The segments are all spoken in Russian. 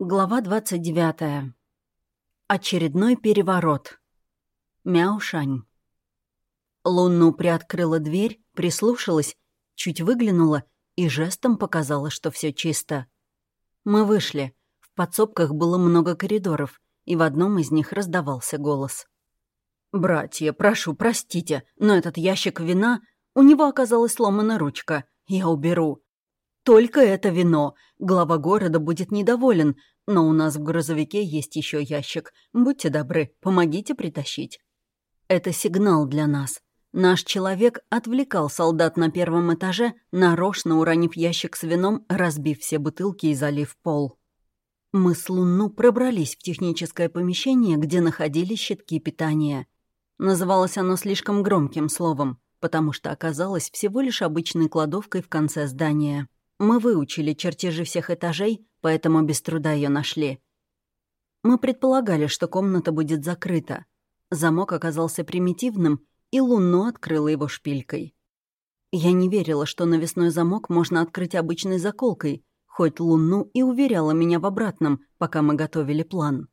Глава 29. Очередной переворот. Мяушань. Лунну приоткрыла дверь, прислушалась, чуть выглянула и жестом показала, что все чисто. Мы вышли. В подсобках было много коридоров, и в одном из них раздавался голос. «Братья, прошу, простите, но этот ящик вина... У него оказалась сломана ручка. Я уберу. Только это вино. Глава города будет недоволен, но у нас в грузовике есть еще ящик. Будьте добры, помогите притащить. Это сигнал для нас. Наш человек отвлекал солдат на первом этаже, нарочно уронив ящик с вином, разбив все бутылки и залив пол. Мы с Луну пробрались в техническое помещение, где находились щитки питания. Называлось оно слишком громким словом, потому что оказалось всего лишь обычной кладовкой в конце здания. Мы выучили чертежи всех этажей, поэтому без труда ее нашли. Мы предполагали, что комната будет закрыта. Замок оказался примитивным, и Луну открыла его шпилькой. Я не верила, что навесной замок можно открыть обычной заколкой, хоть Луну и уверяла меня в обратном, пока мы готовили план.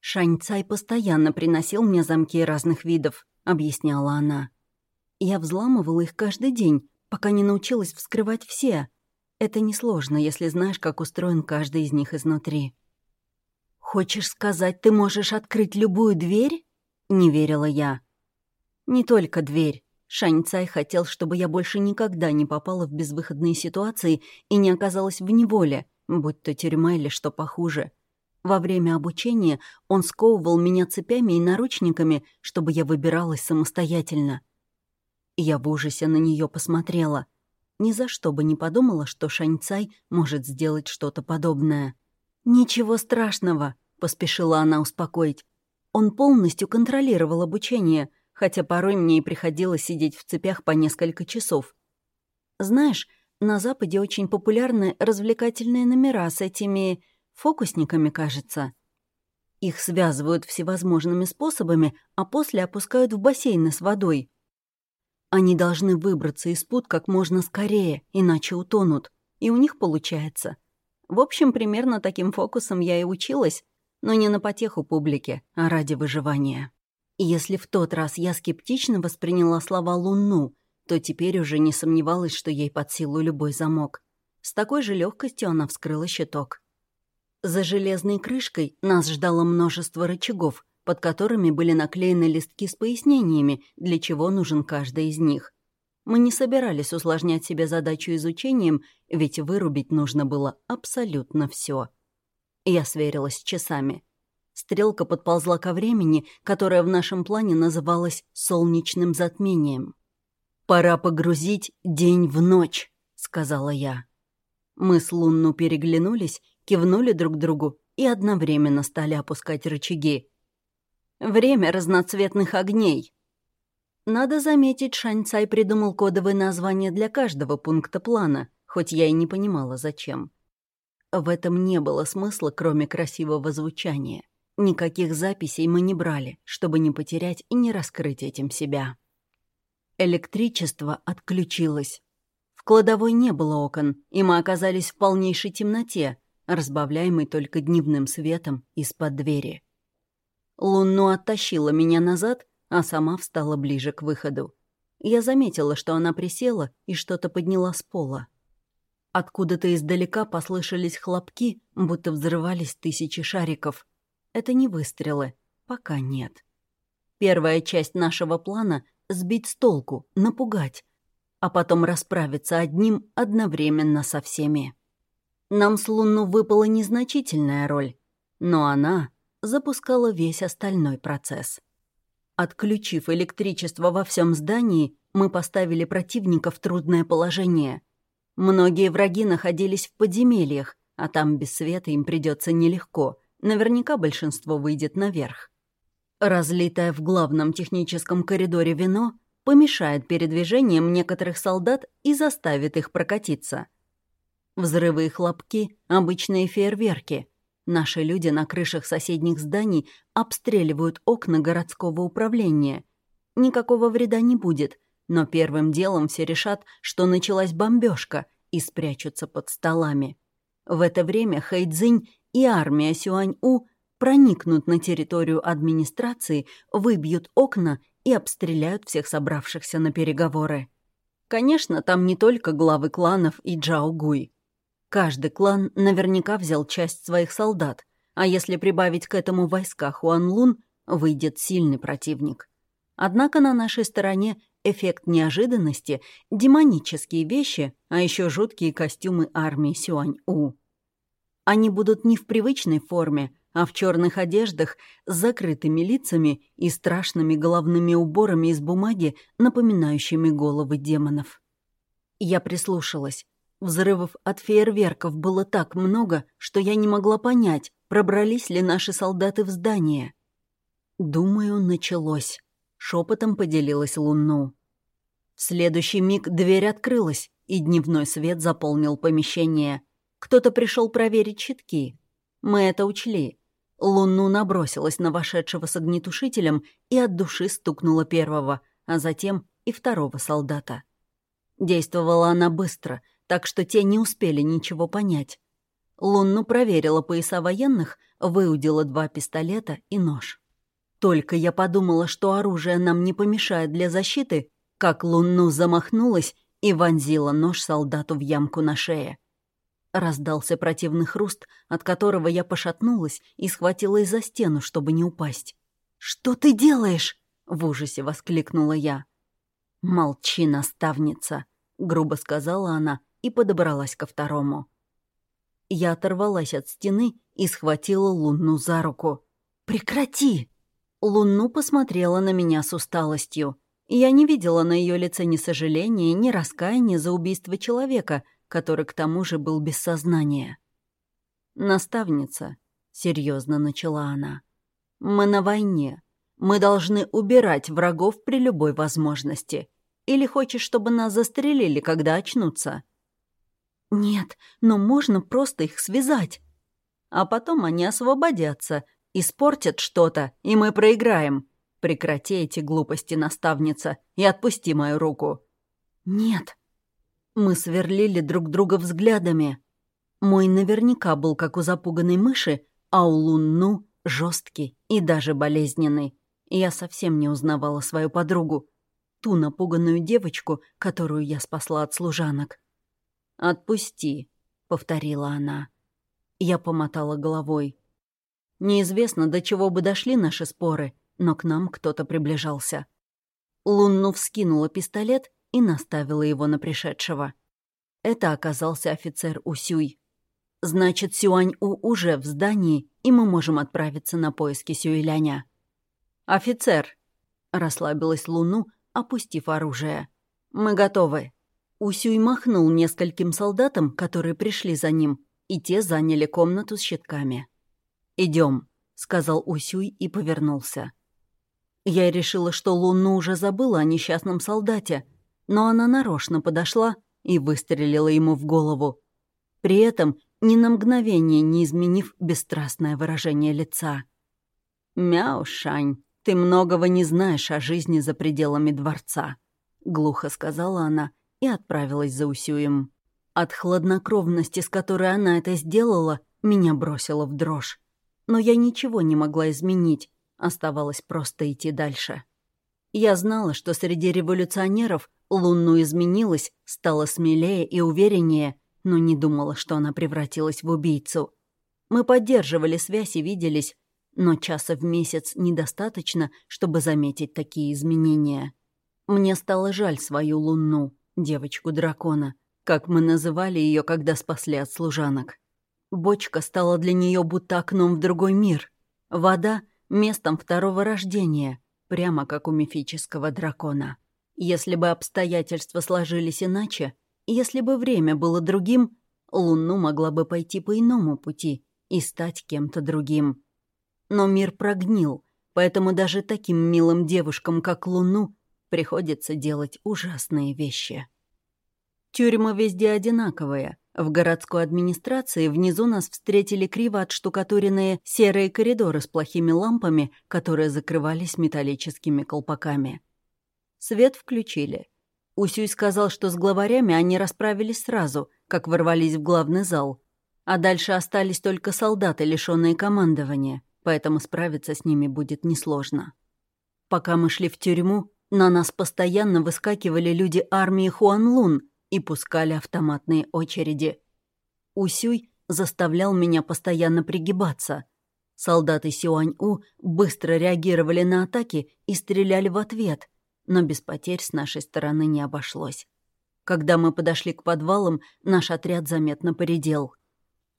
«Шаньцай постоянно приносил мне замки разных видов», — объясняла она. «Я взламывала их каждый день, пока не научилась вскрывать все, это несложно, если знаешь, как устроен каждый из них изнутри. «Хочешь сказать, ты можешь открыть любую дверь?» — не верила я. «Не только дверь. Шань Цай хотел, чтобы я больше никогда не попала в безвыходные ситуации и не оказалась в неволе, будь то тюрьма или что похуже. Во время обучения он сковывал меня цепями и наручниками, чтобы я выбиралась самостоятельно. Я в ужасе на нее посмотрела — ни за что бы не подумала, что Шаньцай может сделать что-то подобное. «Ничего страшного», — поспешила она успокоить. Он полностью контролировал обучение, хотя порой мне и приходилось сидеть в цепях по несколько часов. Знаешь, на Западе очень популярны развлекательные номера с этими фокусниками, кажется. Их связывают всевозможными способами, а после опускают в бассейны с водой. Они должны выбраться из пут как можно скорее, иначе утонут. И у них получается. В общем, примерно таким фокусом я и училась, но не на потеху публике, а ради выживания. И если в тот раз я скептично восприняла слова Луну, то теперь уже не сомневалась, что ей под силу любой замок. С такой же легкостью она вскрыла щиток. За железной крышкой нас ждало множество рычагов, под которыми были наклеены листки с пояснениями, для чего нужен каждый из них. Мы не собирались усложнять себе задачу изучением, ведь вырубить нужно было абсолютно все. Я сверилась с часами. Стрелка подползла ко времени, которое в нашем плане называлось «солнечным затмением». «Пора погрузить день в ночь», — сказала я. Мы с Лунну переглянулись, кивнули друг другу и одновременно стали опускать рычаги. Время разноцветных огней. Надо заметить, Шаньцай придумал кодовое название для каждого пункта плана, хоть я и не понимала, зачем. В этом не было смысла, кроме красивого звучания. Никаких записей мы не брали, чтобы не потерять и не раскрыть этим себя. Электричество отключилось. В кладовой не было окон, и мы оказались в полнейшей темноте, разбавляемой только дневным светом из-под двери. Луну оттащила меня назад, а сама встала ближе к выходу. Я заметила, что она присела и что-то подняла с пола. Откуда-то издалека послышались хлопки, будто взрывались тысячи шариков. Это не выстрелы, пока нет. Первая часть нашего плана — сбить с толку, напугать, а потом расправиться одним одновременно со всеми. Нам с Луну выпала незначительная роль, но она запускала весь остальной процесс. Отключив электричество во всем здании, мы поставили противника в трудное положение. Многие враги находились в подземельях, а там без света им придется нелегко. Наверняка большинство выйдет наверх. Разлитое в главном техническом коридоре вино помешает передвижениям некоторых солдат и заставит их прокатиться. Взрывы и хлопки — обычные фейерверки, Наши люди на крышах соседних зданий обстреливают окна городского управления. Никакого вреда не будет, но первым делом все решат, что началась бомбежка и спрячутся под столами. В это время Хэйдзинь и армия Сюань-У проникнут на территорию администрации, выбьют окна и обстреляют всех собравшихся на переговоры. Конечно, там не только главы кланов и Джао Гуй. Каждый клан наверняка взял часть своих солдат, а если прибавить к этому войска Хуанлун, выйдет сильный противник. Однако на нашей стороне эффект неожиданности, демонические вещи, а еще жуткие костюмы армии Сюань-У. Они будут не в привычной форме, а в черных одеждах с закрытыми лицами и страшными головными уборами из бумаги, напоминающими головы демонов. Я прислушалась. Взрывов от фейерверков было так много, что я не могла понять, пробрались ли наши солдаты в здание. «Думаю, началось», — шепотом поделилась Луну. В следующий миг дверь открылась, и дневной свет заполнил помещение. Кто-то пришел проверить щитки. Мы это учли. Луну набросилась на вошедшего с огнетушителем и от души стукнула первого, а затем и второго солдата. Действовала она быстро, так что те не успели ничего понять. Лунну проверила пояса военных, выудила два пистолета и нож. Только я подумала, что оружие нам не помешает для защиты, как Лунну замахнулась и вонзила нож солдату в ямку на шее. Раздался противный хруст, от которого я пошатнулась и схватилась за стену, чтобы не упасть. «Что ты делаешь?» — в ужасе воскликнула я. «Молчи, наставница», — грубо сказала она и подобралась ко второму. Я оторвалась от стены и схватила Луну за руку. «Прекрати!» Луну посмотрела на меня с усталостью. Я не видела на ее лице ни сожаления, ни раскаяния за убийство человека — который к тому же был без сознания. «Наставница», — серьезно начала она, — «мы на войне. Мы должны убирать врагов при любой возможности. Или хочешь, чтобы нас застрелили, когда очнутся?» «Нет, но можно просто их связать. А потом они освободятся, испортят что-то, и мы проиграем. Прекрати эти глупости, наставница, и отпусти мою руку». «Нет», мы сверлили друг друга взглядами. Мой наверняка был как у запуганной мыши, а у Лунну — жесткий и даже болезненный. Я совсем не узнавала свою подругу, ту напуганную девочку, которую я спасла от служанок. «Отпусти», — повторила она. Я помотала головой. Неизвестно, до чего бы дошли наши споры, но к нам кто-то приближался. Лунну вскинула пистолет и наставила его на пришедшего. Это оказался офицер Усюй. Значит, Сюань-У уже в здании, и мы можем отправиться на поиски Сюэляня. «Офицер!» — расслабилась Луну, опустив оружие. «Мы готовы». Усюй махнул нескольким солдатам, которые пришли за ним, и те заняли комнату с щитками. «Идем», — сказал Усюй и повернулся. Я решила, что Луну уже забыла о несчастном солдате, но она нарочно подошла и выстрелила ему в голову. При этом ни на мгновение не изменив бесстрастное выражение лица. «Мяу, Шань, ты многого не знаешь о жизни за пределами дворца», — глухо сказала она и отправилась за Усюем. От хладнокровности, с которой она это сделала, меня бросило в дрожь. Но я ничего не могла изменить, оставалось просто идти дальше. Я знала, что среди революционеров Лунну изменилась, стала смелее и увереннее, но не думала, что она превратилась в убийцу. Мы поддерживали связь и виделись, но часа в месяц недостаточно, чтобы заметить такие изменения. Мне стало жаль свою Лунну, девочку-дракона, как мы называли ее, когда спасли от служанок. Бочка стала для нее будто окном в другой мир. Вода — местом второго рождения, прямо как у мифического дракона. Если бы обстоятельства сложились иначе, если бы время было другим, Луну могла бы пойти по иному пути и стать кем-то другим. Но мир прогнил, поэтому даже таким милым девушкам, как Луну, приходится делать ужасные вещи. Тюрьмы везде одинаковые. В городской администрации внизу нас встретили криво отштукатуренные серые коридоры с плохими лампами, которые закрывались металлическими колпаками. Свет включили. Усюй сказал, что с главарями они расправились сразу, как ворвались в главный зал. А дальше остались только солдаты, лишенные командования, поэтому справиться с ними будет несложно. Пока мы шли в тюрьму, на нас постоянно выскакивали люди армии Хуанлун и пускали автоматные очереди. Усюй заставлял меня постоянно пригибаться. Солдаты Сюань-У быстро реагировали на атаки и стреляли в ответ, но без потерь с нашей стороны не обошлось. Когда мы подошли к подвалам, наш отряд заметно поредел.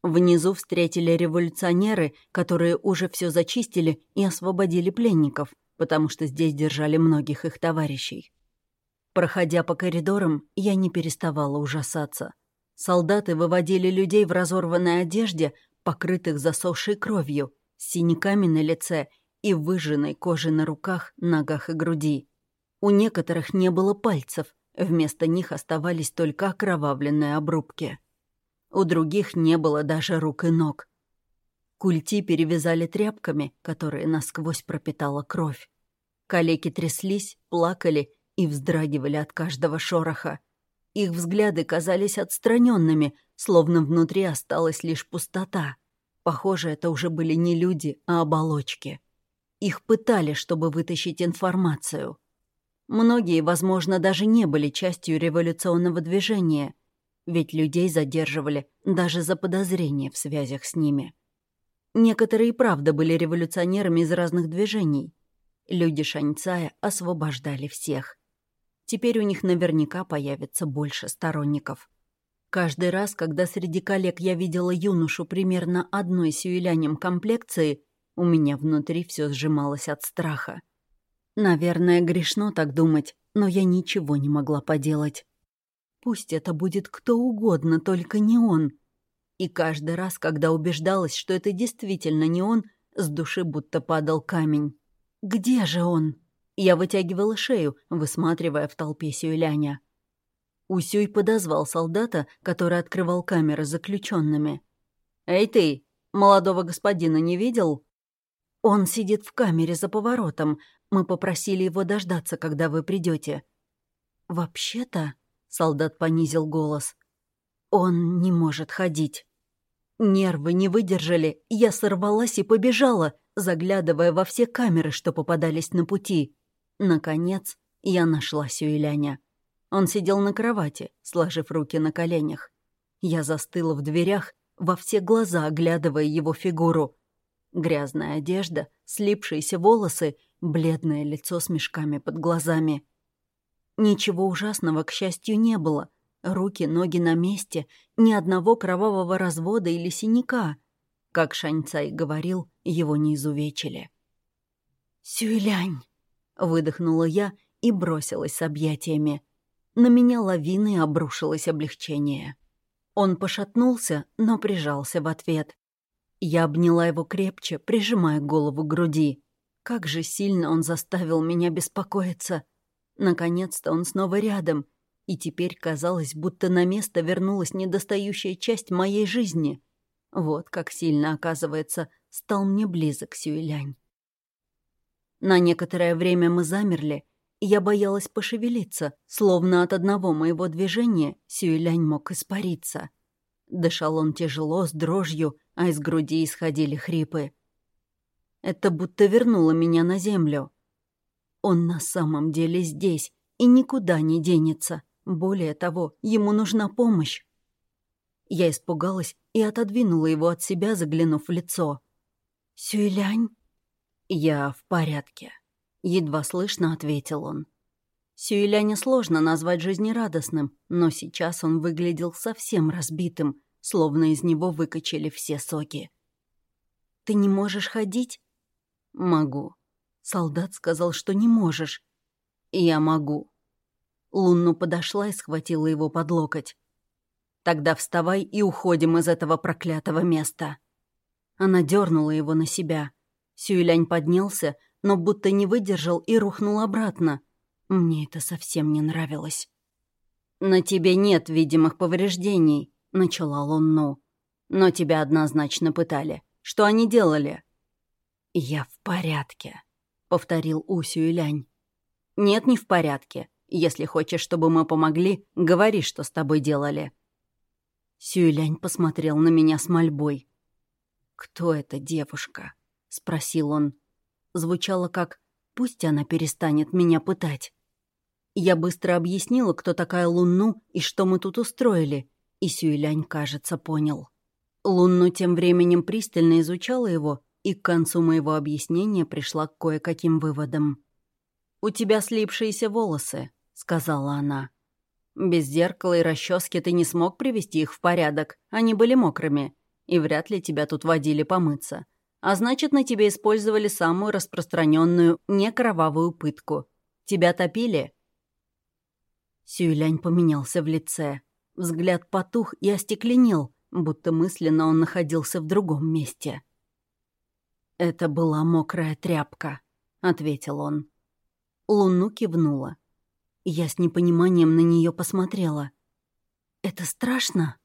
Внизу встретили революционеры, которые уже все зачистили и освободили пленников, потому что здесь держали многих их товарищей. Проходя по коридорам, я не переставала ужасаться. Солдаты выводили людей в разорванной одежде, покрытых засохшей кровью, синяками на лице и выжженной кожей на руках, ногах и груди. У некоторых не было пальцев, вместо них оставались только окровавленные обрубки. У других не было даже рук и ног. Культи перевязали тряпками, которые насквозь пропитала кровь. Калеки тряслись, плакали и вздрагивали от каждого шороха. Их взгляды казались отстраненными, словно внутри осталась лишь пустота. Похоже, это уже были не люди, а оболочки. Их пытали, чтобы вытащить информацию. Многие, возможно, даже не были частью революционного движения, ведь людей задерживали даже за подозрения в связях с ними. Некоторые и правда были революционерами из разных движений. Люди Шаньцая освобождали всех. Теперь у них наверняка появится больше сторонников. Каждый раз, когда среди коллег я видела юношу примерно одной сюэлянем комплекции, у меня внутри все сжималось от страха. Наверное, грешно так думать, но я ничего не могла поделать. Пусть это будет кто угодно, только не он. И каждый раз, когда убеждалась, что это действительно не он, с души будто падал камень. «Где же он?» Я вытягивала шею, высматривая в толпе Сюэляня. Усюй подозвал солдата, который открывал камеры заключенными. «Эй ты, молодого господина не видел?» «Он сидит в камере за поворотом. Мы попросили его дождаться, когда вы придете. «Вообще-то...» — солдат понизил голос. «Он не может ходить». Нервы не выдержали, я сорвалась и побежала, заглядывая во все камеры, что попадались на пути. Наконец, я нашла Сюэляня. Он сидел на кровати, сложив руки на коленях. Я застыла в дверях, во все глаза оглядывая его фигуру. Грязная одежда, слипшиеся волосы, бледное лицо с мешками под глазами. Ничего ужасного, к счастью, не было. Руки, ноги на месте, ни одного кровавого развода или синяка. Как Шаньцай говорил, его не изувечили. «Сюэлянь!» — выдохнула я и бросилась с объятиями. На меня лавиной обрушилось облегчение. Он пошатнулся, но прижался в ответ. Я обняла его крепче, прижимая голову к груди. Как же сильно он заставил меня беспокоиться. Наконец-то он снова рядом, и теперь казалось, будто на место вернулась недостающая часть моей жизни. Вот как сильно, оказывается, стал мне близок Сюэлянь. На некоторое время мы замерли, и я боялась пошевелиться, словно от одного моего движения Сюэлянь мог испариться. Дышал он тяжело, с дрожью, а из груди исходили хрипы. Это будто вернуло меня на землю. Он на самом деле здесь и никуда не денется. Более того, ему нужна помощь. Я испугалась и отодвинула его от себя, заглянув в лицо. «Сюэлянь?» «Я в порядке», — едва слышно ответил он. Сюэляня сложно назвать жизнерадостным, но сейчас он выглядел совсем разбитым, словно из него выкачали все соки. «Ты не можешь ходить?» «Могу». Солдат сказал, что не можешь. «Я могу». Лунну подошла и схватила его под локоть. «Тогда вставай и уходим из этого проклятого места». Она дернула его на себя. Сюэлянь поднялся, но будто не выдержал и рухнул обратно. Мне это совсем не нравилось. «На тебе нет видимых повреждений», — начала Лунну. «Но тебя однозначно пытали. Что они делали?» «Я в порядке», — повторил Усю и. «Нет, не в порядке. Если хочешь, чтобы мы помогли, говори, что с тобой делали». Сюэлянь посмотрел на меня с мольбой. «Кто эта девушка?» — спросил он. Звучало как «пусть она перестанет меня пытать». Я быстро объяснила, кто такая Лунну и что мы тут устроили, и Сюэлянь, кажется, понял. Лунну тем временем пристально изучала его и к концу моего объяснения пришла к кое-каким выводам. «У тебя слипшиеся волосы», — сказала она. «Без зеркала и расчески ты не смог привести их в порядок, они были мокрыми, и вряд ли тебя тут водили помыться. А значит, на тебе использовали самую распространенную некровавую пытку. Тебя топили?» Сюйлянь поменялся в лице. Взгляд потух и остекленел, будто мысленно он находился в другом месте. «Это была мокрая тряпка», — ответил он. Луну кивнула. Я с непониманием на нее посмотрела. «Это страшно?»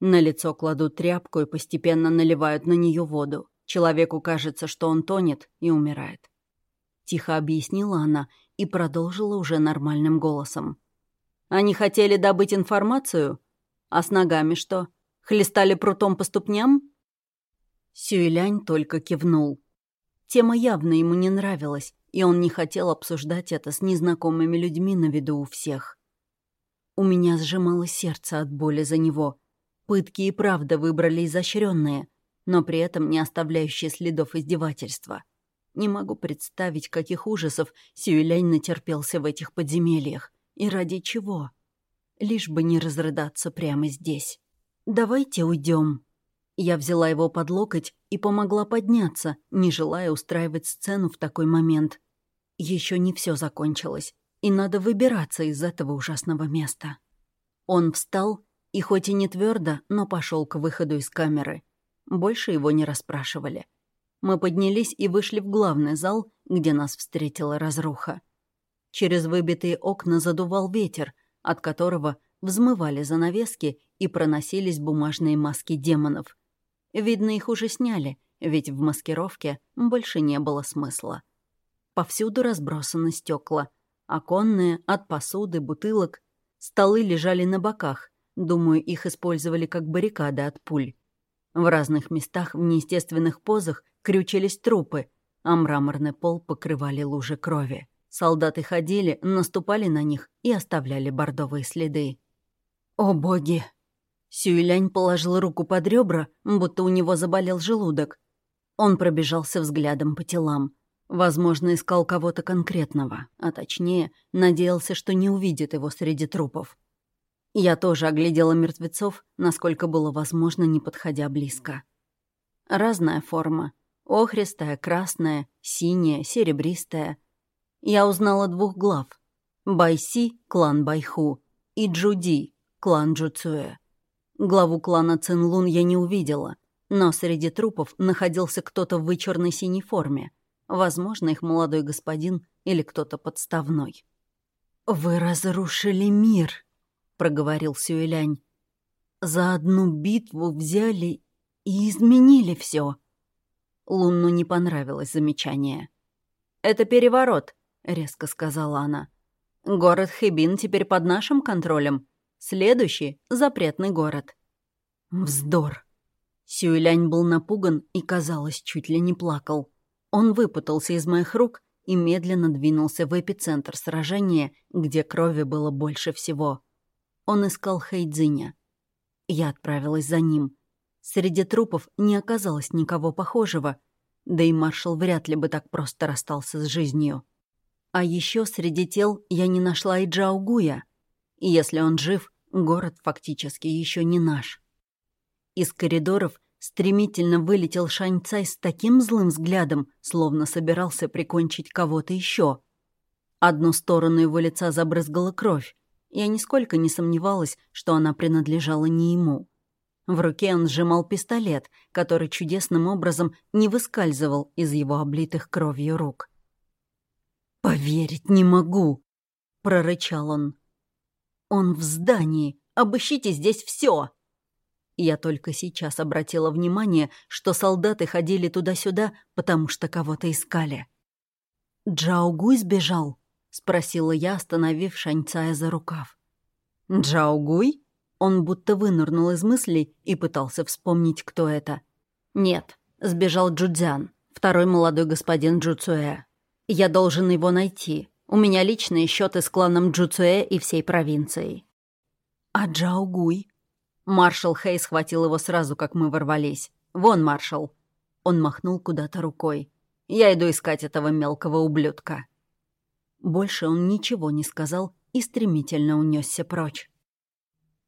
На лицо кладут тряпку и постепенно наливают на нее воду. Человеку кажется, что он тонет и умирает. Тихо объяснила она и продолжила уже нормальным голосом. «Они хотели добыть информацию? А с ногами что? Хлестали прутом по ступням?» Сюэлянь только кивнул. Тема явно ему не нравилась, и он не хотел обсуждать это с незнакомыми людьми на виду у всех. У меня сжимало сердце от боли за него. Пытки и правда выбрали изощренные, но при этом не оставляющие следов издевательства. Не могу представить, каких ужасов Сюэлянь натерпелся в этих подземельях. И ради чего? Лишь бы не разрыдаться прямо здесь. «Давайте уйдем. Я взяла его под локоть и помогла подняться, не желая устраивать сцену в такой момент. Еще не все закончилось, и надо выбираться из этого ужасного места. Он встал и хоть и не твердо, но пошел к выходу из камеры. Больше его не расспрашивали. Мы поднялись и вышли в главный зал, где нас встретила разруха. Через выбитые окна задувал ветер, от которого взмывали занавески и проносились бумажные маски демонов. Видно, их уже сняли, ведь в маскировке больше не было смысла. Повсюду разбросаны стекла. Оконные, от посуды, бутылок. Столы лежали на боках. Думаю, их использовали как баррикады от пуль. В разных местах в неестественных позах крючились трупы, а мраморный пол покрывали лужи крови. Солдаты ходили, наступали на них и оставляли бордовые следы. «О боги!» Сюэлянь положил руку под ребра, будто у него заболел желудок. Он пробежался взглядом по телам. Возможно, искал кого-то конкретного, а точнее, надеялся, что не увидит его среди трупов. Я тоже оглядела мертвецов, насколько было возможно, не подходя близко. Разная форма. Охристая, красная, синяя, серебристая. Я узнала двух глав. Байси, клан Байху, и Джуди, клан Джуцуэ. Главу клана Цинлун я не увидела, но среди трупов находился кто-то в вычурной синей форме — Возможно, их молодой господин или кто-то подставной. «Вы разрушили мир», — проговорил Сюэлянь. «За одну битву взяли и изменили все. Лунну не понравилось замечание. «Это переворот», — резко сказала она. «Город Хэбин теперь под нашим контролем. Следующий — запретный город». «Вздор». Сюэлянь был напуган и, казалось, чуть ли не плакал. Он выпутался из моих рук и медленно двинулся в эпицентр сражения, где крови было больше всего. Он искал Хэйдзиня. Я отправилась за ним. Среди трупов не оказалось никого похожего, да и маршал вряд ли бы так просто расстался с жизнью. А еще среди тел я не нашла и Джаугуя. И если он жив, город фактически еще не наш. Из коридоров Стремительно вылетел Шаньцай с таким злым взглядом, словно собирался прикончить кого-то еще. Одну сторону его лица забрызгала кровь. Я нисколько не сомневалась, что она принадлежала не ему. В руке он сжимал пистолет, который чудесным образом не выскальзывал из его облитых кровью рук. «Поверить не могу!» — прорычал он. «Он в здании! Обыщите здесь все!» Я только сейчас обратила внимание, что солдаты ходили туда-сюда, потому что кого-то искали. «Джаугуй сбежал?» — спросила я, остановив Шаньцая за рукав. «Джаугуй?» Он будто вынырнул из мыслей и пытался вспомнить, кто это. «Нет, сбежал Джудзян, второй молодой господин Джуцуэ. Я должен его найти. У меня личные счеты с кланом Джуцуэ и всей провинцией». «А Джао Гуй?» Маршал Хей схватил его сразу, как мы ворвались. «Вон, маршал!» Он махнул куда-то рукой. «Я иду искать этого мелкого ублюдка». Больше он ничего не сказал и стремительно унесся прочь.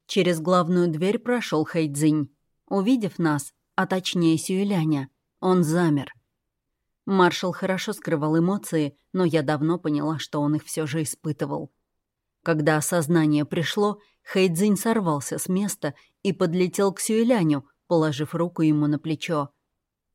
Через главную дверь прошел Хайдзинь. Увидев нас, а точнее Сюэляня, он замер. Маршал хорошо скрывал эмоции, но я давно поняла, что он их все же испытывал. Когда осознание пришло, Хэйдзинь сорвался с места и подлетел к Сюэляню, положив руку ему на плечо.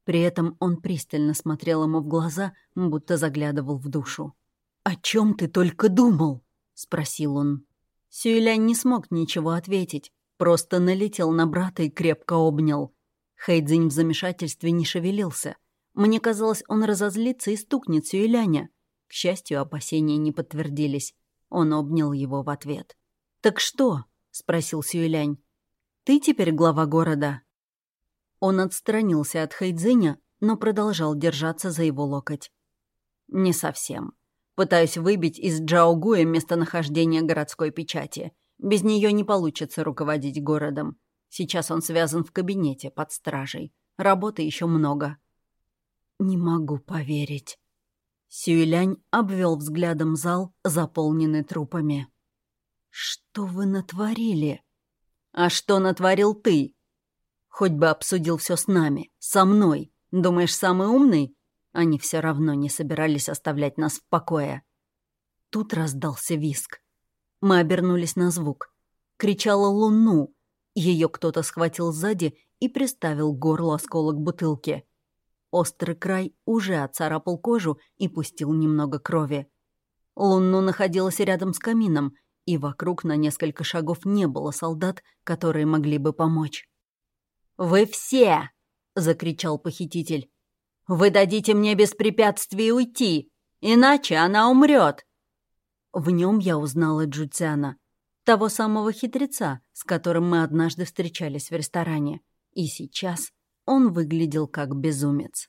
При этом он пристально смотрел ему в глаза, будто заглядывал в душу. «О чем ты только думал?» — спросил он. Сюэлянь не смог ничего ответить, просто налетел на брата и крепко обнял. Хэйдзинь в замешательстве не шевелился. Мне казалось, он разозлится и стукнет Сюэляня. К счастью, опасения не подтвердились. Он обнял его в ответ. «Так что?» — спросил Сюэлянь. «Ты теперь глава города?» Он отстранился от Хайдзиня, но продолжал держаться за его локоть. «Не совсем. Пытаюсь выбить из Джаогуя местонахождение городской печати. Без нее не получится руководить городом. Сейчас он связан в кабинете под стражей. Работы еще много». «Не могу поверить». Сюэлянь обвел взглядом зал, заполненный трупами. «Что вы натворили?» «А что натворил ты?» «Хоть бы обсудил все с нами, со мной. Думаешь, самый умный?» Они все равно не собирались оставлять нас в покое. Тут раздался виск. Мы обернулись на звук. Кричала Луну. Ее кто-то схватил сзади и приставил к горлу осколок бутылки. Острый край уже отцарапал кожу и пустил немного крови. Луну находилась рядом с камином, и вокруг на несколько шагов не было солдат, которые могли бы помочь. «Вы все!» — закричал похититель. «Вы дадите мне без препятствий уйти, иначе она умрет!» В нем я узнала Джуцяна, того самого хитреца, с которым мы однажды встречались в ресторане. И сейчас он выглядел как безумец.